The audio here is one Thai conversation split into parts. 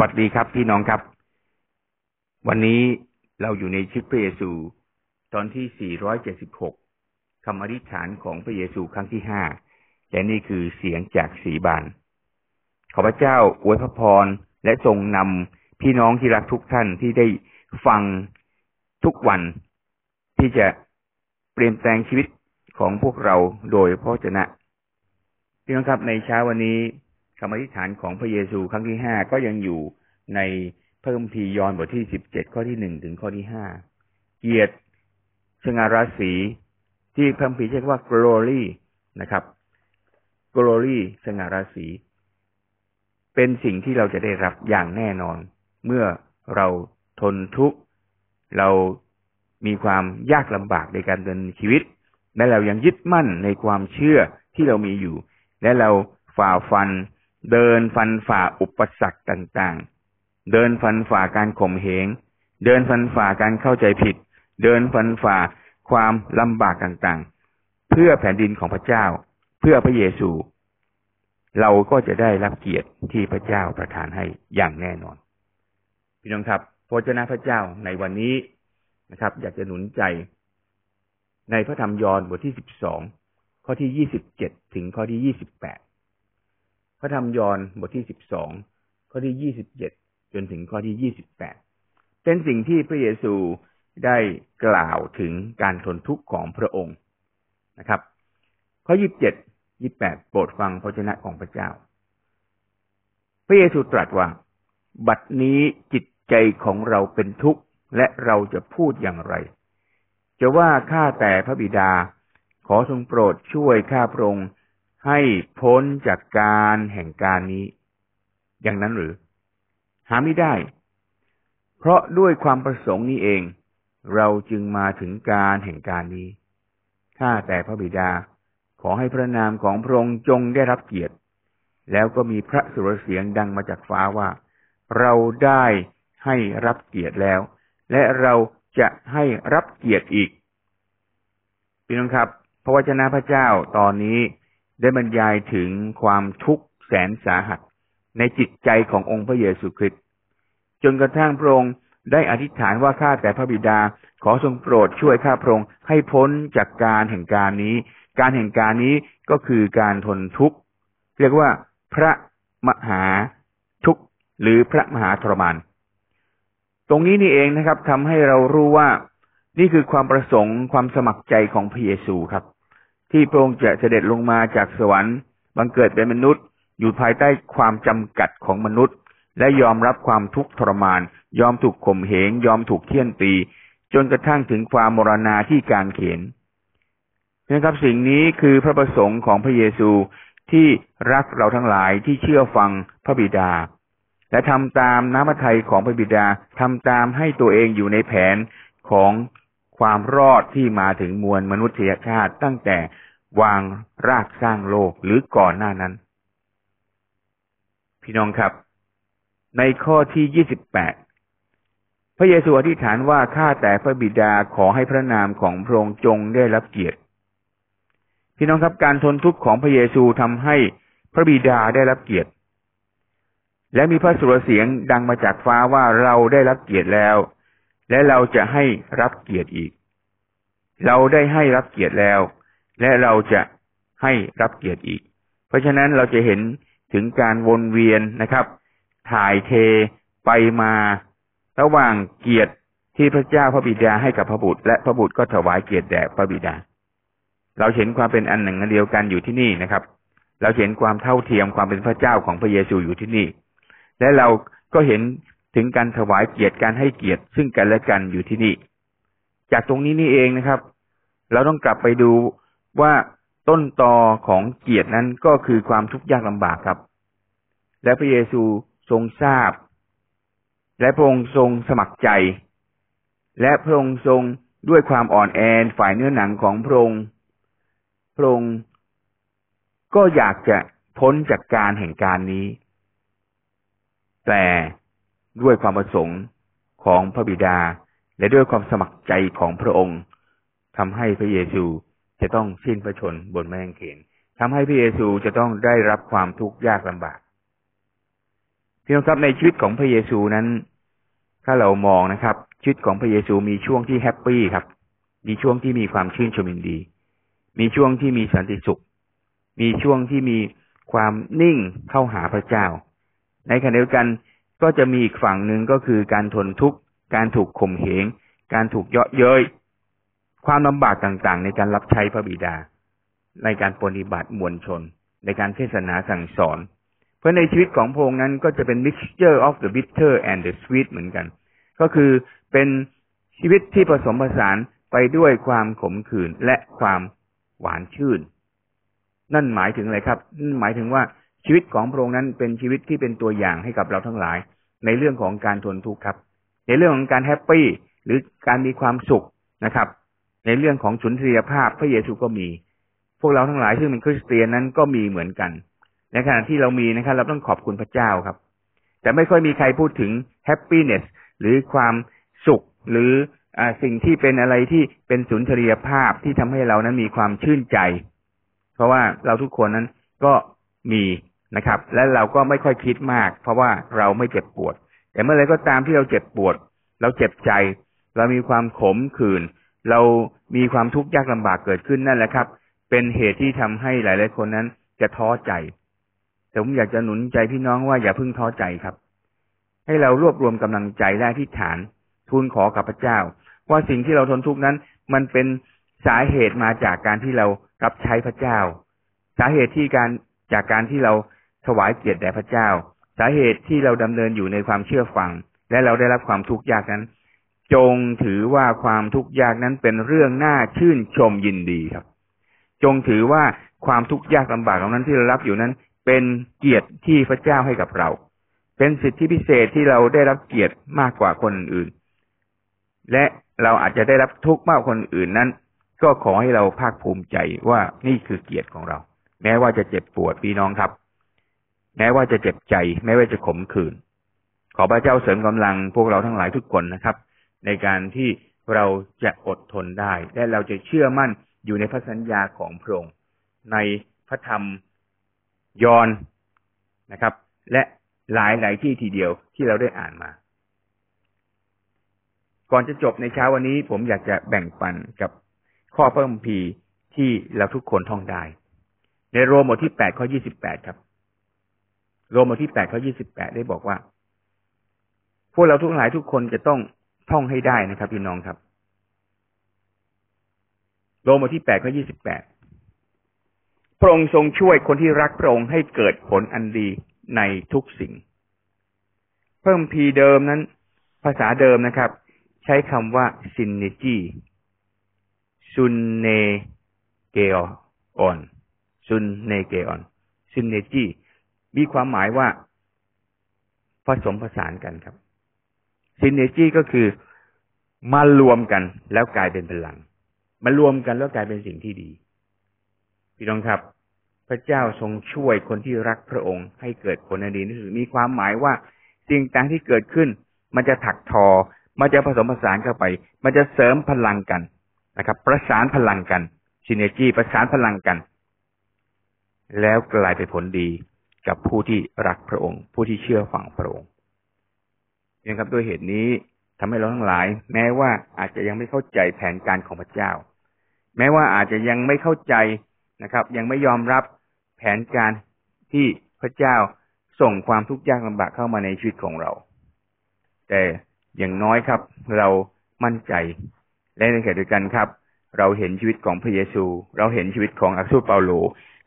วัสดีครับพี่น้องครับ วันนี้เราอยู่ในชิปพระเยซู ตอนที่ 476คำอธิษฐานของพระเยซูครั้งที่ห้าและนี่คือเสียงจากสีบาน ขอพระเจ้าอวยพระพรและทรงนำพี่น้องที่รักทุกท่านที่ได้ฟังทุกวัน ที่จะเปลี่ยนแปลงชีวิตของพวกเราโดยพระเจนะพี่น้องครับในเช้าวันนี้ คำอธิษฐานของพระเยซูครั้งที่ห้าก็ยังอยู่ในพระคัมภีร์ยอห์นบทที่สิบเจ็ดข้อที่หนึ่งถึงข้อที่ห้าเกียรติสง่าราศีที่พระคัมภีร์เรียกว่า glory นะครับ glory สง่าราศีเป็นสิ่งที่เราจะได้รับอย่างแน่นอน เมื่อเราทนทุกข์เรามีความยากลำบากในการดำเนินชีวิต และเรายังยึดมั่นในความเชื่อที่เรามีอยู่ และเราฝ่าฟัน เดินฟันฝ่าอุปสรรคต่างๆ เดินฟันฝ่าการข่มเหง เดินฟันฝ่าการเข้าใจผิด เดินฟันฝ่าความลำบากต่างๆ เพื่อแผ่นดินของพระเจ้า เพื่อพระเยซู เราก็จะได้รับเกียรติที่พระเจ้าประทานให้อย่างแน่นอน พี่น้องครับพระเจ้าพระเจ้าในวันนี้นะครับ อยากจะหนุนใจ ในพระธรรมยอห์นบทที่สิบสองข้อที่ยี่สิบเจ็ดถึงข้อที่ยี่สิบแปด ระธรรมยอห์นบทที่สิบสองข้อที่ยี่สิบเจ็ดจนถึงข้อที่ยี่สิบแปดเป็นสิ่งที่พระเยซูได้กล่าวถึงการทนทุกข์ของพระองค์นะครับ ข้อยี่สิบเจ็ดยี่แปดโปรดฟังพระชนะของพระเจ้า พระเยซูตรัสว่า บัดนี้จิตใจของเราเป็นทุกข์และเราจะพูดอย่างไร จะว่าข้าแต่พระบิดา ขอทรงโปรดช่วยข้าพระองค์ ให้พ้นจากการแห่งการนี้ อย่างนั้นหรือ หาไม่ได้ เพราะด้วยความประสงค์นี้เอง เราจึงมาถึงการแห่งการนี้ข้าแต่พระบิดาขอให้พระนามของพระองค์จงได้รับเกียรติ แล้วก็มีพระสุรเสียงดังมาจากฟ้าว่า เราได้ให้รับเกียรติแล้ว และเราจะให้รับเกียรติอีกพี่น้องครับ พระวจนะพระเจ้าตอนนี้ ได้บรรยายถึงความทุกข์แสนสาหัส ในจิตใจขององค์พระเยซูคริสต์จนกระทั่งพระองค์ได้อธิษฐานว่าข้าแต่พระบิดาขอทรงโปรดช่วยข้าพระองค์ให้พ้นจากการแห่งการนี้ การแห่งการนี้ก็คือการทนทุกข์ เรียกว่าพระมหาทุกข์หรือพระมหาทรมาน ตรงนี้นี่เองนะครับทำให้เรารู้ว่านี่คือความประสงค์ความสมัครใจของพระเยซูครับ ที่พระองค์จะเสด็จลงมาจากสวรรค์บังเกิดเป็นมนุษย์ อยู่ภายใต้ความจำกัดของมนุษย์ และยอมรับความทุกข์ทรมาน ยอมถูกข่มเหง ยอมถูกเคี่ยนตี จนกระทั่งถึงความมรณาที่การเขนนะครับสิ่งนี้คือพระประสงค์ของพระเยซูที่รักเราทั้งหลายที่เชื่อฟังพระบิดา และทำตามน้ำพระทัยของพระบิดาทำตามให้ตัวเองอยู่ในแผนของความรอดที่มาถึงมวลมนุษยชาติตั้งแต่ วางรากสร้างโลกหรือก่อนหน้านั้น พี่น้องครับ ในข้อที่ยี่สิบแปดพระเยซูอธิษฐานว่าข้าแต่พระบิดาขอให้พระนามของพระองค์จงได้รับเกียรติ พี่น้องครับการทนทุกข์ของพระเยซูทำให้พระบิดาได้รับเกียรติ และมีพระสุรเสียงดังมาจากฟ้าว่าเราได้รับเกียรติแล้ว และเราจะให้รับเกียรติอีก เราได้ให้รับเกียรติแล้ว และเราจะให้รับเกียรติอีก เพราะฉะนั้นเราจะเห็นถึงการวนเวียนนะครับ ถ่ายเทไปมาระหว่างเกียรติที่พระเจ้าพระบิดาให้กับพระบุตร และพระบุตรก็ถวายเกียรติแด่พระบิดา เราเห็นความเป็นอันหนึ่งอันเดียวกันอยู่ที่นี่นะครับ เราเห็นความเท่าเทียมความเป็นพระเจ้าของพระเยซูอยู่ที่นี่ และเราก็เห็นถึงการถวายเกียรติการให้เกียรติซึ่งกันและกันอยู่ที่นี่ จากตรงนี้นี่เองนะครับ เราต้องกลับไปดู ว่าต้นตอของเกียรตินั้นก็คือความทุกข์ยากลำบากครับ และพระเยซูทรงทราบ และพระองค์ทรงสมัครใจ และพระองค์ทรงด้วยความอ่อนแอฝ่ายเนื้อหนังของพระองค์พระองค์ก็อยากจะพ้นจากการแห่งการนี้ แต่ด้วยความประสงค์ของพระบิดาและด้วยความสมัครใจของพระองค์ทำให้พระเยซู จะต้องสิ้นพระชนบนแมงเขนทำให้พระเยซูจะต้องได้รับความทุกข์ยากลำบากพี่น้องครับในชีวิตของพระเยซูนั้น ถ้าเรามองนะครับ ชีวิตของพระเยซูมีช่วงที่แฮปปี้ครับ มีช่วงที่มีความชื่นชมินดี มีช่วงที่มีสันติสุข มีช่วงที่มีความนิ่งเข้าหาพระเจ้า ในขณะเดียวกันก็จะมีอีกฝั่งหนึ่งก็คือการทนทุกข์ การถูกข่มเหง การถูกเยาะเย้ย ความลำบากต่างๆ ในการรับใช้พระบิดา ในการปฏิบัติมวลชน ในการเทศนาสั่งสอน เพราะในชีวิตของพงนั้นก็จะเป็น mixture of the bitter and the sweet เหมือนกัน ก็คือเป็นชีวิตที่ผสมผสานไปด้วยความขมขื่นและความหวานชื่น นั่นหมายถึงอะไรครับนั่นหมายถึงว่าชีวิตของพระองค์นั้นเป็นชีวิตที่เป็นตัวอย่างให้กับเราทั้งหลาย ในเรื่องของการทนทุกข์ครับ ในเรื่องของการแฮปปี้หรือการมีความสุขนะครับ ในเรื่องของสุนทรียภาพพระเยซูก็มี พวกเราทั้งหลายซึ่งเป็นคริสเตียนนั้นก็มีเหมือนกัน ในขณะที่เรามีนะครับ เราต้องขอบคุณพระเจ้าครับ แต่ไม่ค่อยมีใครพูดถึงแฮปปี้เนสหรือความสุขหรืออสิ่งที่เป็นอะไรที่เป็นสุนทรียภาพที่ทำให้เรานั้นมีความชื่นใจ เพราะว่าเราทุกคนนั้นก็มีนะครับ และเราก็ไม่ค่อยคิดมาก เพราะว่าเราไม่เจ็บปวด แต่เมื่อไรก็ตามที่เราเจ็บปวด เราเจ็บใจ เรามีความขมขื่น เรามีความทุกข์ยากลำบากเกิดขึ้นนั่นแหละครับ เป็นเหตุที่ทำให้หลาย ๆ คนนั้น จะท้อใจ แต่ผมอยากจะหนุนใจพี่น้องว่าอย่าเพิ่งท้อใจครับ ให้เรารวบรวมกำลังใจและที่ฐาน ทูลขอกับพระเจ้า ว่าสิ่งที่เราทนทุกข์นั้น มันเป็นสาเหตุมาจากการที่เรารับใช้พระเจ้า สาเหตุที่การจากการที่เราถวายเกียรติแด่พระเจ้า สาเหตุที่เราดำเนินอยู่ในความเชื่อฟัง และเราได้รับความทุกข์ยากนั้น จงถือว่าความทุกข์ยากนั้นเป็นเรื่องน่าชื่นชมยินดีครับ จงถือว่าความทุกข์ยากลำบากเหล่านั้นที่เรารับอยู่นั้น เป็นเกียรติที่พระเจ้าให้กับเรา เป็นสิทธิพิเศษที่เราได้รับเกียรติมากกว่าคนอื่น และเราอาจจะได้รับทุกข์มากกว่าคนอื่นนั้น ก็ขอให้เราภาคภูมิใจว่านี่คือเกียรติของเรา แม้ว่าจะเจ็บปวดพี่น้องครับ แม้ว่าจะเจ็บใจ แม้ว่าจะขมขื่นขอพระเจ้าเสริมกำลังพวกเราทั้งหลายทุกคนนะครับ ในการที่เราจะอดทนได้ และเราจะเชื่อมั่นอยู่ในพระสัญญาของพระองค์ในพระธรรมยอนนะครับ และหลายหลายที่ทีเดียวที่เราได้อ่านมา ก่อนจะจบในเช้าวันนี้ ผมอยากจะแบ่งปันกับข้อพระคัมภีร์ที่เราทุกคนท่องได้ ในโรมบทที่แปดข้อยี่สิบแปดครับ โรมบทที่แปดข้อยี่สิบแปดได้บอกว่า พวกเราทุกหลายทุกคนจะต้อง ท่องให้ได้นะครับพี่น้องครับ โรมบทที่แปดข้อยี่สิบแปดพระองค์ทรงช่วยคนที่รักพระองค์ให้เกิดผลอันดีในทุกสิ่ง พระคัมภีร์เดิมนั้น ภาษาเดิมนะครับ ใช้คำว่า synergy sunergeon sunergeon synergy มีความหมายว่า ผสมผสานกันครับ ซินเนจีก็คือมารวมกันแล้วกลายเป็นพลัง มารวมกันแล้วกลายเป็นสิ่งที่ดี พี่น้องครับ พระเจ้าทรงช่วยคนที่รักพระองค์ ให้เกิดผลดีที่สุดมีความหมายว่าสิ่งต่างที่เกิดขึ้น มันจะถักทอ มันจะผสมผสานเข้าไป มันจะเสริมพลังกันนะครับ ประสานพลังกันซินเนจีประสานพลังกัน แล้วกลายเป็นผลดีกับผู้ที่รักพระองค์ ผู้ที่เชื่อฟังพระองค์ นะครับด้วยเหตุนี้ทำให้เราทั้งหลาย แม้ว่าอาจจะยังไม่เข้าใจแผนการของพระเจ้า แม้ว่าอาจจะยังไม่เข้าใจนะครับ ยังไม่ยอมรับแผนการที่พระเจ้าส่งความทุกข์ยากลำบากเข้ามาในชีวิตของเรา แต่อย่างน้อยครับ เรามั่นใจ และในขณะเดียวกันครับ เราเห็นชีวิตของพระเยซู เราเห็นชีวิตของอักษุเปาโล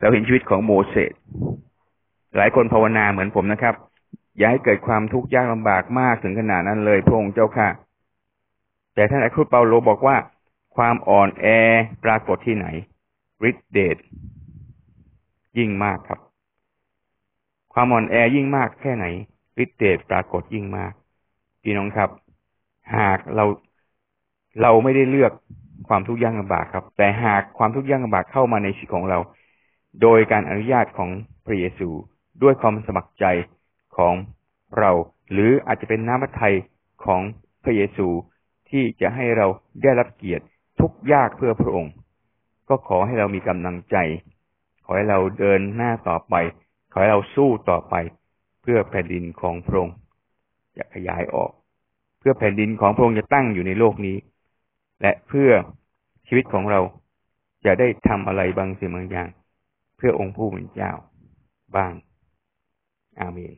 เราเห็นชีวิตของโมเสสหลายคนภาวนาเหมือนผมนะครับ อย่าให้เกิดความทุกข์ยากลำบากมากถึงขนาดนั้นเลยพระองค์เจ้าค่ะ แต่ท่านอัครเปาโลบอกว่า ความอ่อนแอปรากฏที่ไหนฤทธิเดชยิ่งมากครับ ความอ่อนแอยิ่งมากแค่ไหนฤทธิเดชปรากฏยิ่งมากพี่น้องครับ หากเราเราไม่ได้เลือกความทุกข์ยากลำบากครับ แต่หากความทุกข์ยากลำบากเข้ามาในชีวิตของเรา โดยการอนุญาตของพระเยซูด้วยความสมัครใจ ของเรา หรืออาจจะเป็นน้ำพระทัยของพระเยซูที่จะให้เราได้รับเกียรติทุกยากเพื่อพระองค์ ก็ขอให้เรามีกำลังใจ ขอให้เราเดินหน้าต่อไป ขอให้เราสู้ต่อไป เพื่อแผ่นดินของพระองค์จะขยายออก เพื่อแผ่นดินของพระองค์จะตั้งอยู่ในโลกนี้ และเพื่อชีวิตของเราจะได้ทำอะไรบางสิ่งบางอย่าง เพื่อองค์ผู้เป็นเจ้าบ้าง อาเมน